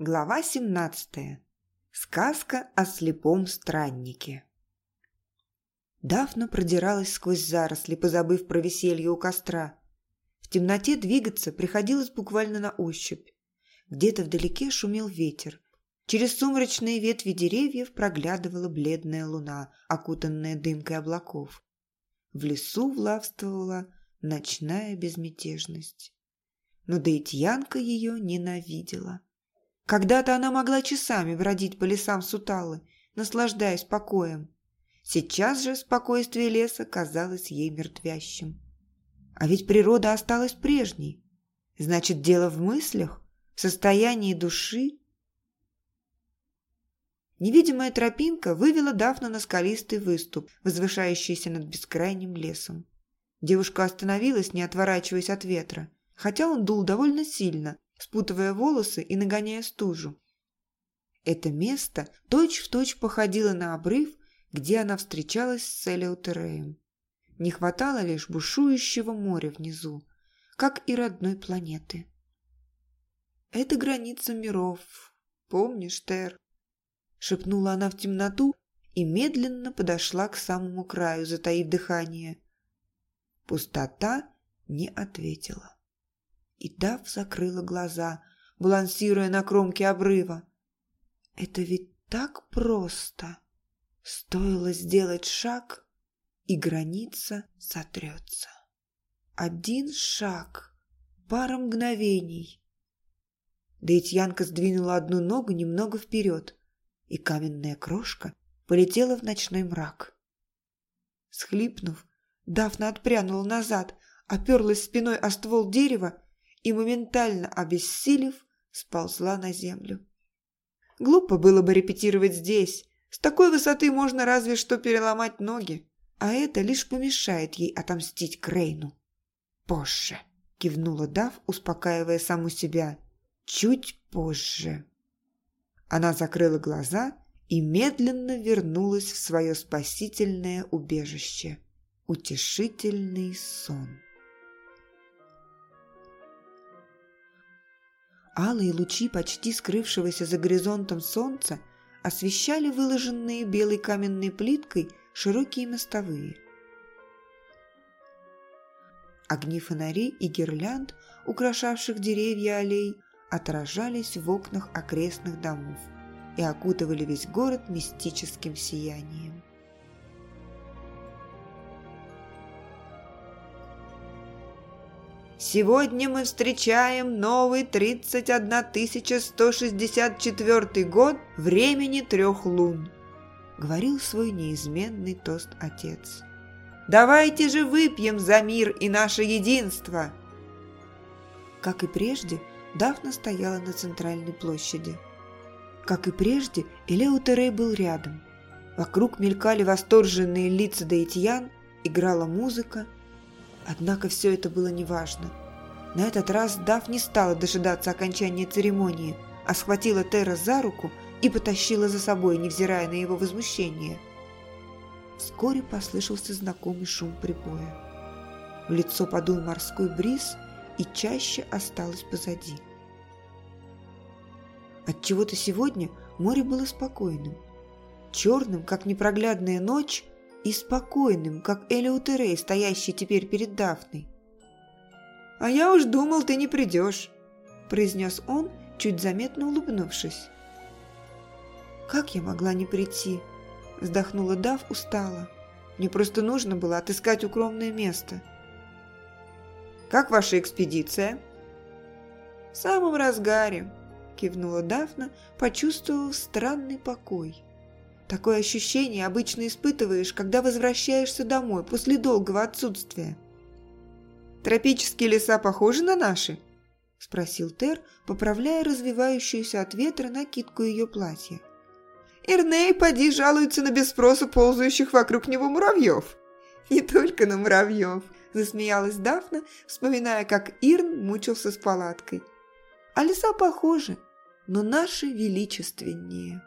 Глава 17. Сказка о слепом страннике. Дафна продиралась сквозь заросли, позабыв про веселье у костра. В темноте двигаться приходилось буквально на ощупь. Где-то вдалеке шумел ветер. Через сумрачные ветви деревьев проглядывала бледная луна, окутанная дымкой облаков. В лесу влавствовала ночная безмятежность. Но Дейтьянка ее ненавидела. Когда-то она могла часами бродить по лесам Суталы, наслаждаясь покоем. Сейчас же спокойствие леса казалось ей мертвящим. А ведь природа осталась прежней. Значит, дело в мыслях, в состоянии души. Невидимая тропинка вывела Дафну на скалистый выступ, возвышающийся над бескрайним лесом. Девушка остановилась, не отворачиваясь от ветра, хотя он дул довольно сильно, спутывая волосы и нагоняя стужу. Это место точь-в-точь точь походило на обрыв, где она встречалась с Элеутереем. Не хватало лишь бушующего моря внизу, как и родной планеты. «Это граница миров, помнишь, Тер?» Шепнула она в темноту и медленно подошла к самому краю, затаив дыхание. Пустота не ответила. И Дав закрыла глаза, балансируя на кромке обрыва. Это ведь так просто. Стоило сделать шаг, и граница сотрется. Один шаг, пара мгновений. Дейтьянка сдвинула одну ногу немного вперед, и каменная крошка полетела в ночной мрак. Схлипнув, Дафна отпрянула назад, оперлась спиной о ствол дерева и, моментально обессилев, сползла на землю. Глупо было бы репетировать здесь. С такой высоты можно разве что переломать ноги, а это лишь помешает ей отомстить Крейну. «Позже», — кивнула Дав, успокаивая саму себя. «Чуть позже». Она закрыла глаза и медленно вернулась в свое спасительное убежище. Утешительный сон. Алые лучи почти скрывшегося за горизонтом солнца освещали выложенные белой каменной плиткой широкие мостовые. Огни фонарей и гирлянд, украшавших деревья аллей, отражались в окнах окрестных домов и окутывали весь город мистическим сиянием. Сегодня мы встречаем новый 31164 год времени трех лун», — говорил свой неизменный тост отец. «Давайте же выпьем за мир и наше единство!» Как и прежде, Дафна стояла на центральной площади. Как и прежде, Элеутерей был рядом. Вокруг мелькали восторженные лица Даитьян, играла музыка — Однако все это было неважно. На этот раз Дав не стала дожидаться окончания церемонии, а схватила Тера за руку и потащила за собой, невзирая на его возмущение. Вскоре послышался знакомый шум прибоя. В лицо подул морской бриз, и чаще осталось позади. Отчего-то сегодня море было спокойным. Черным, как непроглядная ночь, и спокойным, как Элеутерей, стоящий теперь перед Дафной. «А я уж думал, ты не придешь», – произнес он, чуть заметно улыбнувшись. «Как я могла не прийти?» – вздохнула Дав устало. «Мне просто нужно было отыскать укромное место». «Как ваша экспедиция?» «В самом разгаре», – кивнула Дафна, почувствовав странный покой. Такое ощущение обычно испытываешь, когда возвращаешься домой после долгого отсутствия. «Тропические леса похожи на наши?» – спросил Тер, поправляя развивающуюся от ветра накидку ее платья. «Ирней, поди, жалуется на без спроса ползающих вокруг него муравьев». «Не только на муравьев», – засмеялась Дафна, вспоминая, как Ирн мучился с палаткой. «А леса похожи, но наши величественнее».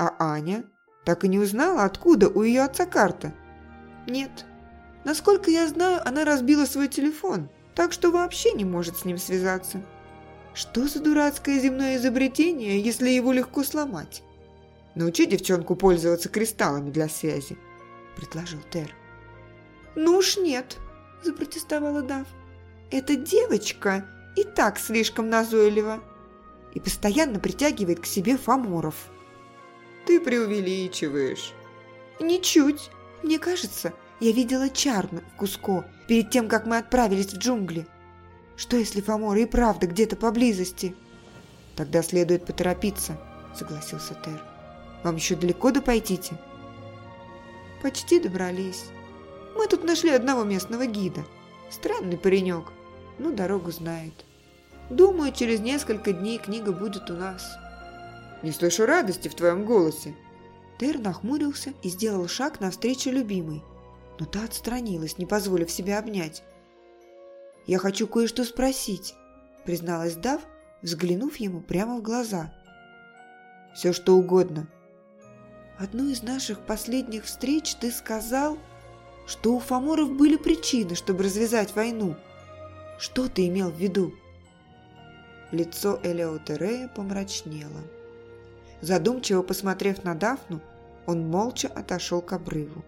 А Аня? Так и не узнала, откуда у ее отца карта? Нет. Насколько я знаю, она разбила свой телефон, так что вообще не может с ним связаться. Что за дурацкое земное изобретение, если его легко сломать? Научи девчонку пользоваться кристаллами для связи, предложил Тер. Ну уж нет, запротестовала Дав. Эта девочка и так слишком назойлива и постоянно притягивает к себе фаморов. Ты преувеличиваешь. Ничуть. Мне кажется, я видела Чарну в Куско перед тем, как мы отправились в джунгли. Что если Фоморы и правда где-то поблизости? Тогда следует поторопиться, согласился Тер. Вам еще далеко до Пайтити? Почти добрались. Мы тут нашли одного местного гида. Странный паренек, но дорогу знает. Думаю, через несколько дней книга будет у нас. Не слышу радости в твоем голосе. Тер нахмурился и сделал шаг навстречу любимой, но та отстранилась, не позволив себя обнять. «Я хочу кое-что спросить», – призналась Дав, взглянув ему прямо в глаза. «Все, что угодно». «Одну из наших последних встреч ты сказал, что у Фоморов были причины, чтобы развязать войну. Что ты имел в виду?» Лицо Элеотерея помрачнело. Задумчиво посмотрев на Дафну, он молча отошел к обрыву.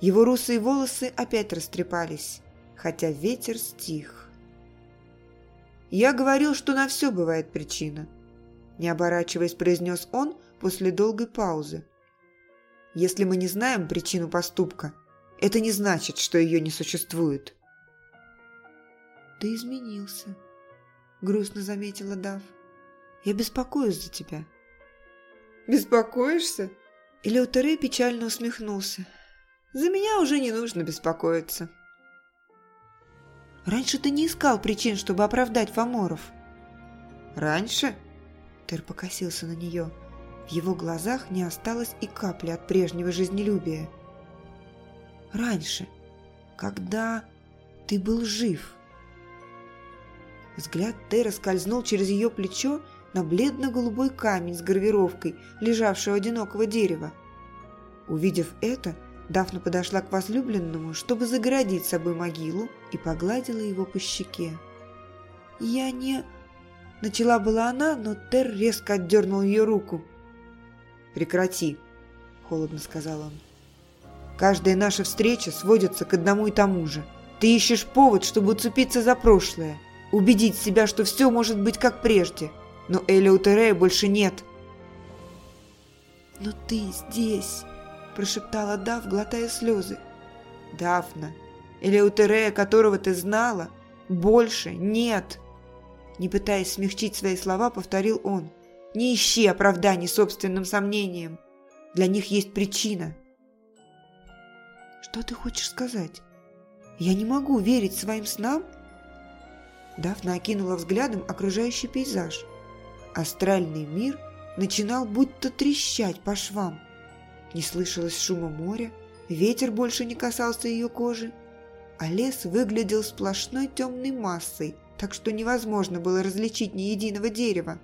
Его русые волосы опять растрепались, хотя ветер стих. «Я говорил, что на все бывает причина», – не оборачиваясь, произнес он после долгой паузы. «Если мы не знаем причину поступка, это не значит, что ее не существует». «Ты изменился», – грустно заметила Дав. «Я беспокоюсь за тебя». «Беспокоишься?» Элеутерей печально усмехнулся. «За меня уже не нужно беспокоиться». «Раньше ты не искал причин, чтобы оправдать Фоморов». «Раньше?» Тер покосился на нее. В его глазах не осталось и капли от прежнего жизнелюбия. «Раньше, когда ты был жив». Взгляд Тера скользнул через ее плечо на бледно-голубой камень с гравировкой, лежавшего одинокого дерева. Увидев это, Дафна подошла к возлюбленному, чтобы загородить собой могилу, и погладила его по щеке. «Я не...» Начала была она, но Тер резко отдернул ее руку. «Прекрати», — холодно сказал он. «Каждая наша встреча сводится к одному и тому же. Ты ищешь повод, чтобы уцепиться за прошлое убедить себя, что все может быть как прежде. Но Элеутерея больше нет. «Но ты здесь!» – прошептала Дав, глотая слезы. «Дафна, Элеутерея, которого ты знала, больше нет!» Не пытаясь смягчить свои слова, повторил он. «Не ищи оправданий собственным сомнениям. Для них есть причина». «Что ты хочешь сказать? Я не могу верить своим снам?» Дафна окинула взглядом окружающий пейзаж. Астральный мир начинал будто трещать по швам. Не слышалось шума моря, ветер больше не касался ее кожи, а лес выглядел сплошной темной массой, так что невозможно было различить ни единого дерева.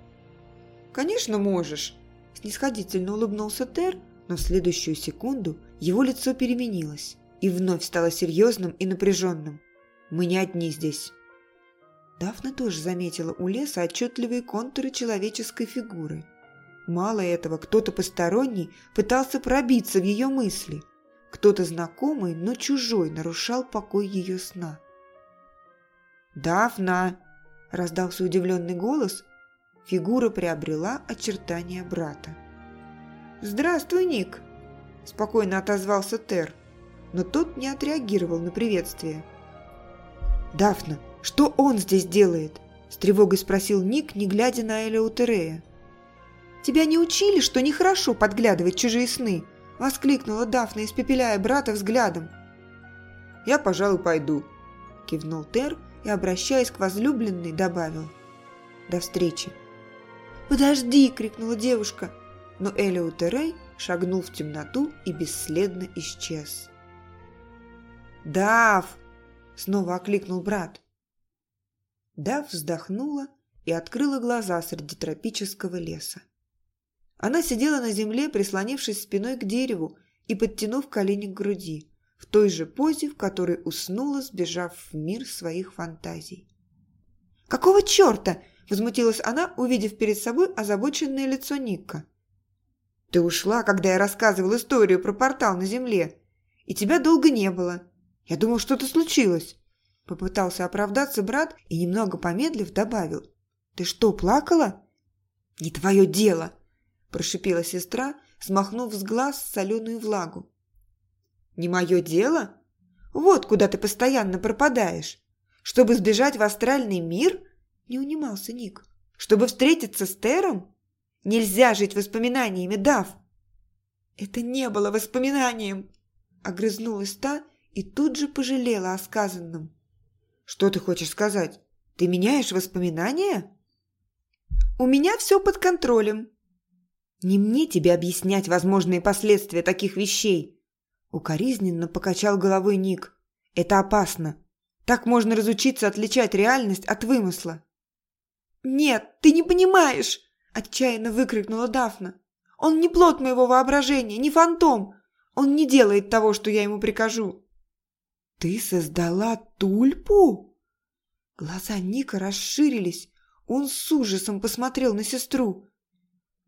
«Конечно можешь!» – снисходительно улыбнулся Тер, но в следующую секунду его лицо переменилось и вновь стало серьезным и напряженным. «Мы не одни здесь». Дафна тоже заметила у леса отчетливые контуры человеческой фигуры. Мало этого, кто-то посторонний пытался пробиться в ее мысли. Кто-то знакомый, но чужой нарушал покой ее сна. «Дафна!» – раздался удивленный голос. Фигура приобрела очертания брата. «Здравствуй, Ник!» – спокойно отозвался Тер, но тот не отреагировал на приветствие. «Дафна, что он здесь делает?» – с тревогой спросил Ник, не глядя на Элеутерея. «Тебя не учили, что нехорошо подглядывать чужие сны?» – воскликнула Дафна, испепеляя брата взглядом. «Я, пожалуй, пойду», – кивнул Тер и, обращаясь к возлюбленной, добавил. «До встречи». «Подожди!» – крикнула девушка, но Элеутерей шагнул в темноту и бесследно исчез. «Дав!» – снова окликнул брат. Дав вздохнула и открыла глаза среди тропического леса. Она сидела на земле, прислонившись спиной к дереву и подтянув колени к груди, в той же позе, в которой уснула, сбежав в мир своих фантазий. «Какого черта? Возмутилась она, увидев перед собой озабоченное лицо Ника. «Ты ушла, когда я рассказывал историю про портал на Земле, и тебя долго не было. Я думал, что-то случилось». Попытался оправдаться брат и, немного помедлив, добавил. «Ты что, плакала?» «Не твое дело!» – прошипела сестра, смахнув с глаз соленую влагу. «Не мое дело? Вот куда ты постоянно пропадаешь. Чтобы сбежать в астральный мир?» – не унимался Ник. «Чтобы встретиться с Тером? Нельзя жить воспоминаниями, Дав!» «Это не было воспоминанием!» – огрызнулась та и тут же пожалела о сказанном. «Что ты хочешь сказать? Ты меняешь воспоминания?» «У меня все под контролем», «Не мне тебе объяснять возможные последствия таких вещей!» Укоризненно покачал головой Ник. «Это опасно. Так можно разучиться отличать реальность от вымысла». «Нет, ты не понимаешь!» – отчаянно выкрикнула Дафна. «Он не плод моего воображения, не фантом. Он не делает того, что я ему прикажу». «Ты создала тульпу?» Глаза Ника расширились. Он с ужасом посмотрел на сестру.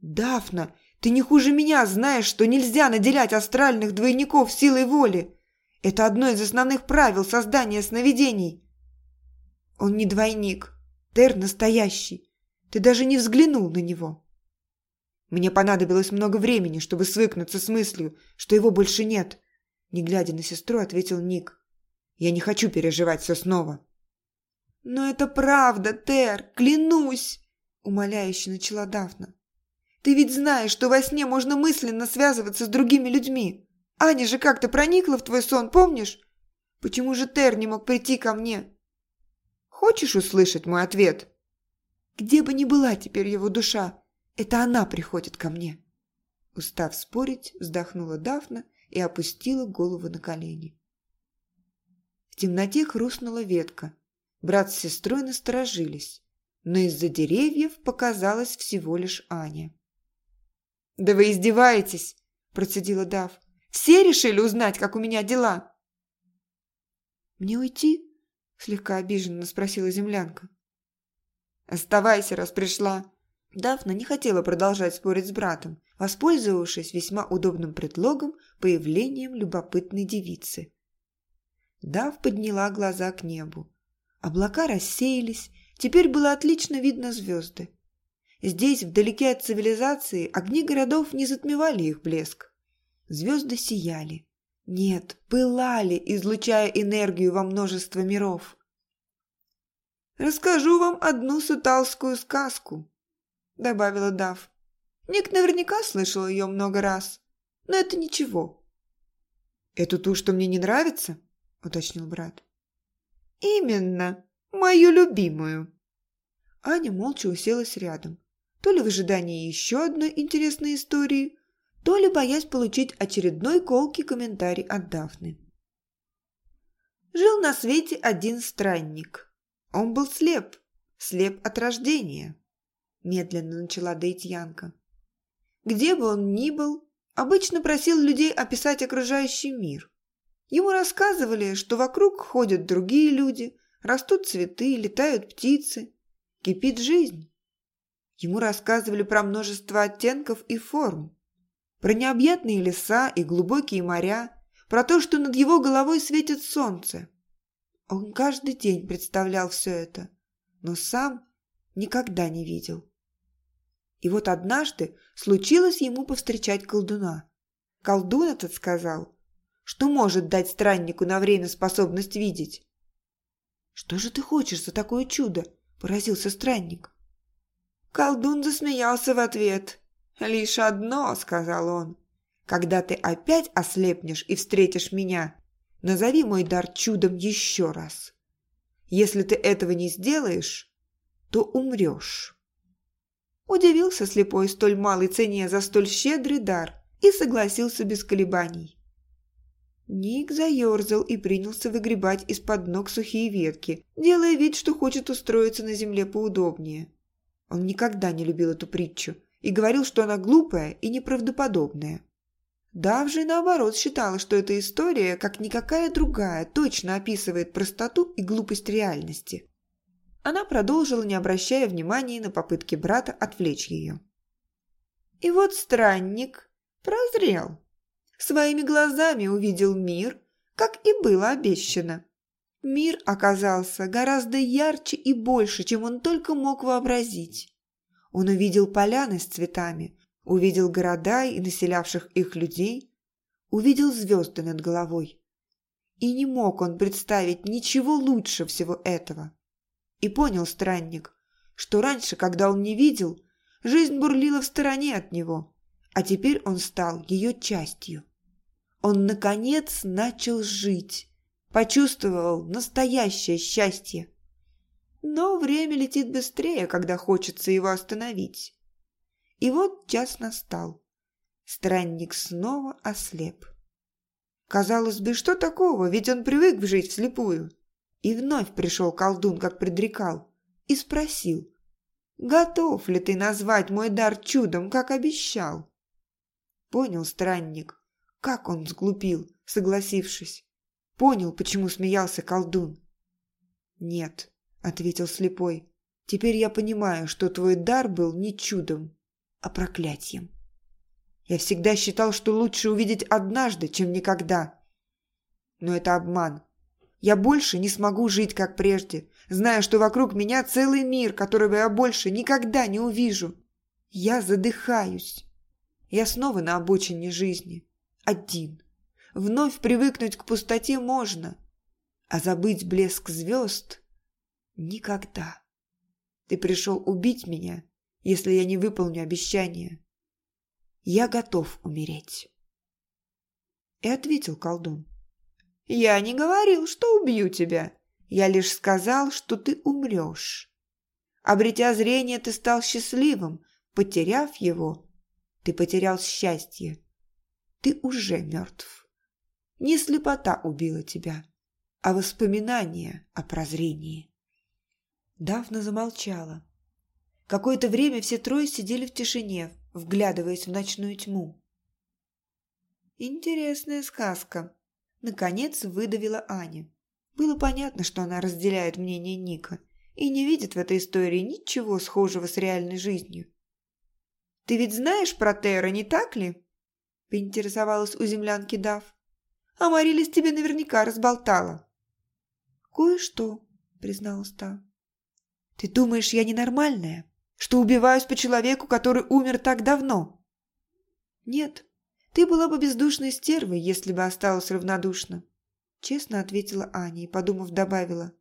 «Дафна, ты не хуже меня знаешь, что нельзя наделять астральных двойников силой воли. Это одно из основных правил создания сновидений». «Он не двойник. Тер настоящий. Ты даже не взглянул на него». Мне понадобилось много времени, чтобы свыкнуться с мыслью, что его больше нет. Не глядя на сестру, ответил Ник. Я не хочу переживать все снова. «Но это правда, Тер, клянусь!» Умоляюще начала Дафна. Ты ведь знаешь, что во сне можно мысленно связываться с другими людьми. Аня же как-то проникла в твой сон, помнишь? Почему же Тер не мог прийти ко мне? Хочешь услышать мой ответ? Где бы ни была теперь его душа, это она приходит ко мне. Устав спорить, вздохнула Дафна и опустила голову на колени. В темноте хрустнула ветка. Брат с сестрой насторожились, но из-за деревьев показалась всего лишь Аня. «Да вы издеваетесь!» – процедила Дав. «Все решили узнать, как у меня дела?» «Мне уйти?» – слегка обиженно спросила землянка. «Оставайся, раз пришла!» Дафна не хотела продолжать спорить с братом, воспользовавшись весьма удобным предлогом появлением любопытной девицы. Дав подняла глаза к небу. Облака рассеялись, теперь было отлично видно звезды. Здесь, вдалеке от цивилизации, огни городов не затмевали их блеск. Звезды сияли. Нет, пылали, излучая энергию во множество миров. «Расскажу вам одну суталскую сказку», — добавила Дав. Ник наверняка слышал ее много раз, но это ничего. «Это ту, что мне не нравится?» — уточнил брат. «Именно, мою любимую». Аня молча уселась рядом то ли в ожидании еще одной интересной истории, то ли боясь получить очередной колкий комментарий от Дафны. Жил на свете один странник. Он был слеп, слеп от рождения, медленно начала Дейтьянка. Где бы он ни был, обычно просил людей описать окружающий мир. Ему рассказывали, что вокруг ходят другие люди, растут цветы, летают птицы, кипит жизнь. Ему рассказывали про множество оттенков и форм, про необъятные леса и глубокие моря, про то, что над его головой светит солнце. Он каждый день представлял все это, но сам никогда не видел. И вот однажды случилось ему повстречать колдуна. Колдун этот сказал, что может дать страннику на время способность видеть. «Что же ты хочешь за такое чудо?» – поразился странник. Колдун засмеялся в ответ. «Лишь одно», — сказал он. «Когда ты опять ослепнешь и встретишь меня, назови мой дар чудом еще раз. Если ты этого не сделаешь, то умрешь». Удивился слепой столь малой цене за столь щедрый дар и согласился без колебаний. Ник заерзал и принялся выгребать из-под ног сухие ветки, делая вид, что хочет устроиться на земле поудобнее. Он никогда не любил эту притчу и говорил, что она глупая и неправдоподобная. Дав же, наоборот, считала, что эта история, как никакая другая, точно описывает простоту и глупость реальности. Она продолжила, не обращая внимания на попытки брата отвлечь ее. И вот странник прозрел. Своими глазами увидел мир, как и было обещано. Мир оказался гораздо ярче и больше, чем он только мог вообразить. Он увидел поляны с цветами, увидел города и населявших их людей, увидел звезды над головой. И не мог он представить ничего лучше всего этого. И понял странник, что раньше, когда он не видел, жизнь бурлила в стороне от него, а теперь он стал ее частью. Он, наконец, начал жить почувствовал настоящее счастье. Но время летит быстрее, когда хочется его остановить. И вот час настал. Странник снова ослеп. Казалось бы, что такого, ведь он привык жить вслепую. И вновь пришел колдун, как предрекал, и спросил, «Готов ли ты назвать мой дар чудом, как обещал?» Понял странник, как он сглупил, согласившись. Понял, почему смеялся колдун. «Нет», — ответил слепой, — «теперь я понимаю, что твой дар был не чудом, а проклятием. Я всегда считал, что лучше увидеть однажды, чем никогда. Но это обман. Я больше не смогу жить, как прежде, зная, что вокруг меня целый мир, которого я больше никогда не увижу. Я задыхаюсь. Я снова на обочине жизни. Один. Вновь привыкнуть к пустоте можно, а забыть блеск звезд — никогда. Ты пришел убить меня, если я не выполню обещание. Я готов умереть. И ответил колдун. Я не говорил, что убью тебя. Я лишь сказал, что ты умрешь. Обретя зрение, ты стал счастливым. Потеряв его, ты потерял счастье. Ты уже мертв. Не слепота убила тебя, а воспоминание о прозрении. Дафна замолчала. Какое-то время все трое сидели в тишине, вглядываясь в ночную тьму. «Интересная сказка», — наконец выдавила Аня. Было понятно, что она разделяет мнение Ника и не видит в этой истории ничего схожего с реальной жизнью. «Ты ведь знаешь про Тера, не так ли?» — поинтересовалась у землянки Дав. А Марилис тебе наверняка разболтала». «Кое-что», — призналась та. «Ты думаешь, я ненормальная? Что убиваюсь по человеку, который умер так давно?» «Нет, ты была бы бездушной стервой, если бы осталась равнодушна», — честно ответила Аня и, подумав, добавила.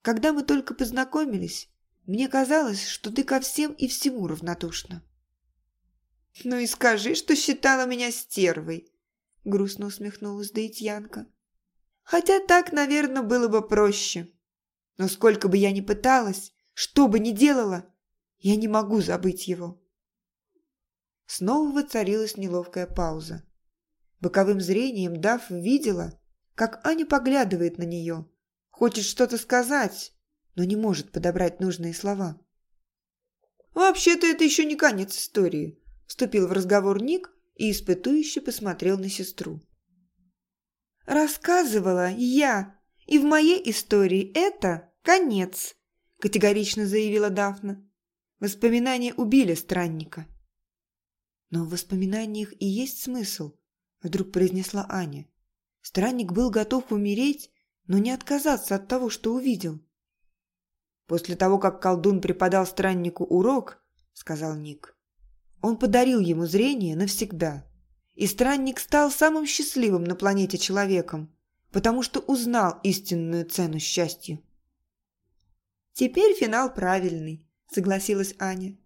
«Когда мы только познакомились, мне казалось, что ты ко всем и всему равнодушна». «Ну и скажи, что считала меня стервой», грустно усмехнулась Даитьянка. Хотя так, наверное, было бы проще. Но сколько бы я ни пыталась, что бы ни делала, я не могу забыть его. Снова воцарилась неловкая пауза. Боковым зрением Дав видела, как Аня поглядывает на нее, хочет что-то сказать, но не может подобрать нужные слова. «Вообще-то это еще не конец истории», – вступил в разговор Ник, и испытующе посмотрел на сестру. «Рассказывала я, и в моей истории это конец», – категорично заявила Дафна. Воспоминания убили странника. «Но в воспоминаниях и есть смысл», – вдруг произнесла Аня. Странник был готов умереть, но не отказаться от того, что увидел. «После того, как колдун преподал страннику урок», – сказал Ник, он подарил ему зрение навсегда. И странник стал самым счастливым на планете человеком, потому что узнал истинную цену счастью. «Теперь финал правильный», — согласилась Аня.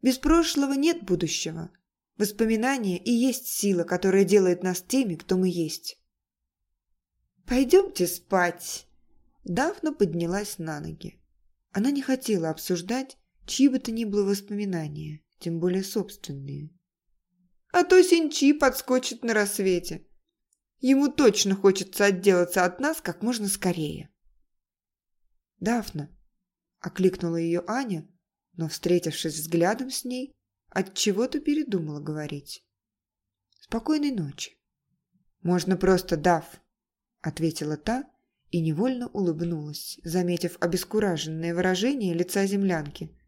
«Без прошлого нет будущего. Воспоминания и есть сила, которая делает нас теми, кто мы есть». «Пойдемте спать!» Дафна поднялась на ноги. Она не хотела обсуждать чьи бы то ни было воспоминания тем более собственные. А то Синчи подскочит на рассвете. Ему точно хочется отделаться от нас как можно скорее. «Дафна!» – окликнула ее Аня, но, встретившись взглядом с ней, от чего то передумала говорить. «Спокойной ночи!» «Можно просто Даф!» – ответила та и невольно улыбнулась, заметив обескураженное выражение лица землянки.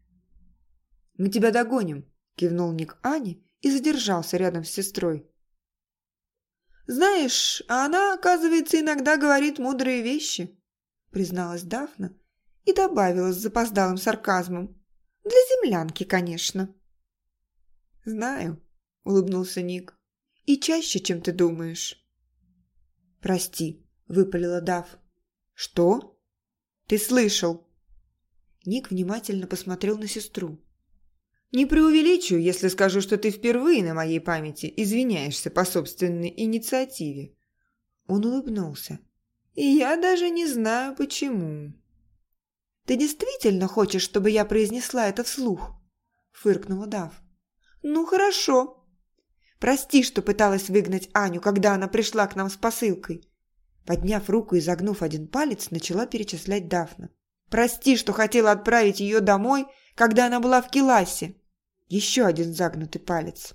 «Мы тебя догоним», – кивнул Ник Ани и задержался рядом с сестрой. «Знаешь, она, оказывается, иногда говорит мудрые вещи», – призналась Дафна и добавила с запоздалым сарказмом. «Для землянки, конечно». «Знаю», – улыбнулся Ник. «И чаще, чем ты думаешь». «Прости», – выпалила Дав. «Что?» «Ты слышал?» Ник внимательно посмотрел на сестру. «Не преувеличу, если скажу, что ты впервые на моей памяти извиняешься по собственной инициативе». Он улыбнулся. «И я даже не знаю, почему». «Ты действительно хочешь, чтобы я произнесла это вслух?» – фыркнула Дав. «Ну, хорошо. Прости, что пыталась выгнать Аню, когда она пришла к нам с посылкой». Подняв руку и загнув один палец, начала перечислять Дафна. «Прости, что хотела отправить ее домой, когда она была в Келасе». Еще один загнутый палец.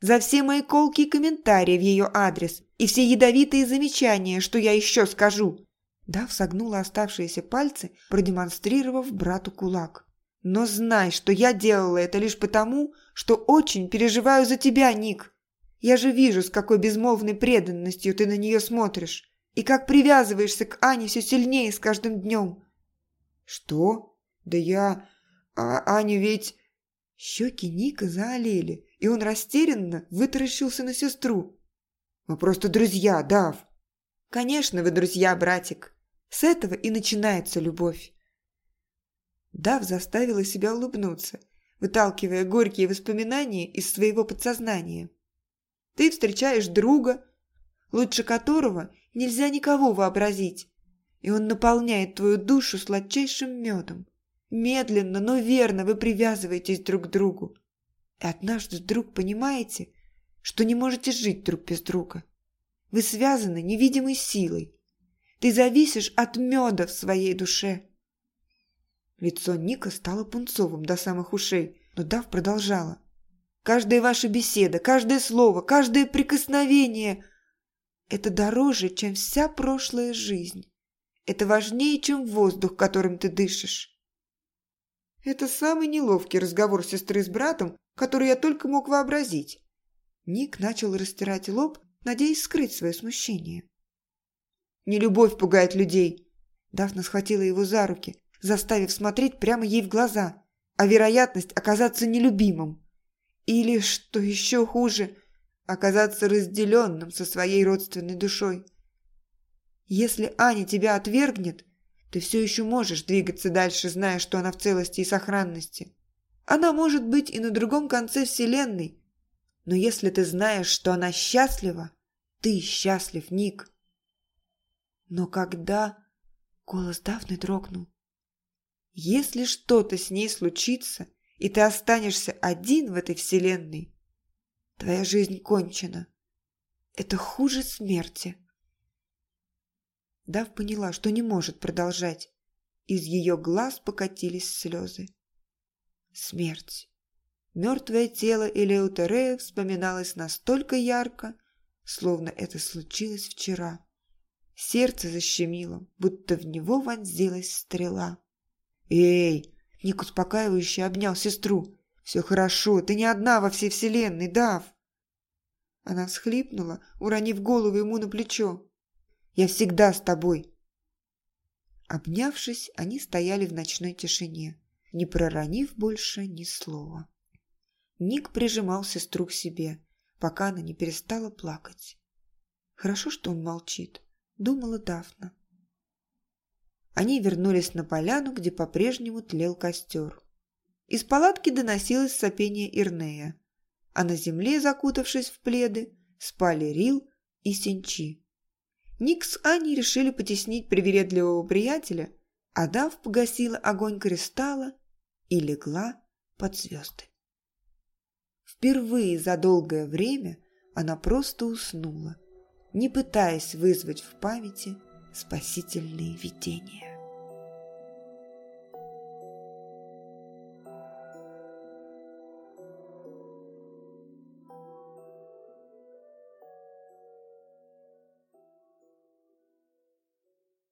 «За все мои колкие комментарии в ее адрес и все ядовитые замечания, что я еще скажу». Дав согнула оставшиеся пальцы, продемонстрировав брату кулак. Но знай, что я делала это лишь потому, что очень переживаю за тебя, Ник. Я же вижу, с какой безмолвной преданностью ты на нее смотришь, и как привязываешься к Ане все сильнее с каждым днем. Что? Да я... А Аня ведь... Щеки Ника заолели, и он растерянно вытаращился на сестру. «Мы просто друзья, Дав!» «Конечно, вы друзья, братик. С этого и начинается любовь». Дав заставила себя улыбнуться, выталкивая горькие воспоминания из своего подсознания. «Ты встречаешь друга, лучше которого нельзя никого вообразить, и он наполняет твою душу сладчайшим медом. Медленно, но верно вы привязываетесь друг к другу. И однажды вдруг понимаете, что не можете жить друг без друга. Вы связаны невидимой силой. Ты зависишь от меда в своей душе. Лицо Ника стало пунцовым до самых ушей, но Дав продолжала. «Каждая ваша беседа, каждое слово, каждое прикосновение – это дороже, чем вся прошлая жизнь. Это важнее, чем воздух, которым ты дышишь». Это самый неловкий разговор сестры с братом, который я только мог вообразить. Ник начал растирать лоб, надеясь скрыть свое смущение. «Не любовь пугает людей!» Дафна схватила его за руки заставив смотреть прямо ей в глаза, а вероятность оказаться нелюбимым. Или, что еще хуже, оказаться разделенным со своей родственной душой. Если Аня тебя отвергнет, ты все еще можешь двигаться дальше, зная, что она в целости и сохранности. Она может быть и на другом конце Вселенной, но если ты знаешь, что она счастлива, ты счастлив, Ник. Но когда... Голос Дафны дрогнул. Если что-то с ней случится, и ты останешься один в этой вселенной, твоя жизнь кончена. Это хуже смерти. Дав поняла, что не может продолжать. Из ее глаз покатились слезы. Смерть. Мертвое тело Элеутерея вспоминалось настолько ярко, словно это случилось вчера. Сердце защемило, будто в него вонзилась стрела. «Эй!» – Ник успокаивающе обнял сестру. «Все хорошо, ты не одна во всей вселенной, Дав!» Она всхлипнула, уронив голову ему на плечо. «Я всегда с тобой!» Обнявшись, они стояли в ночной тишине, не проронив больше ни слова. Ник прижимал сестру к себе, пока она не перестала плакать. «Хорошо, что он молчит», — думала Дафна. Они вернулись на поляну, где по-прежнему тлел костер. Из палатки доносилось сопение Ирнея, а на земле, закутавшись в пледы, спали Рил и Синчи. Ник с Аней решили потеснить привередливого приятеля, а Дав погасила огонь кристалла и легла под звезды. Впервые за долгое время она просто уснула, не пытаясь вызвать в памяти спасительные видения.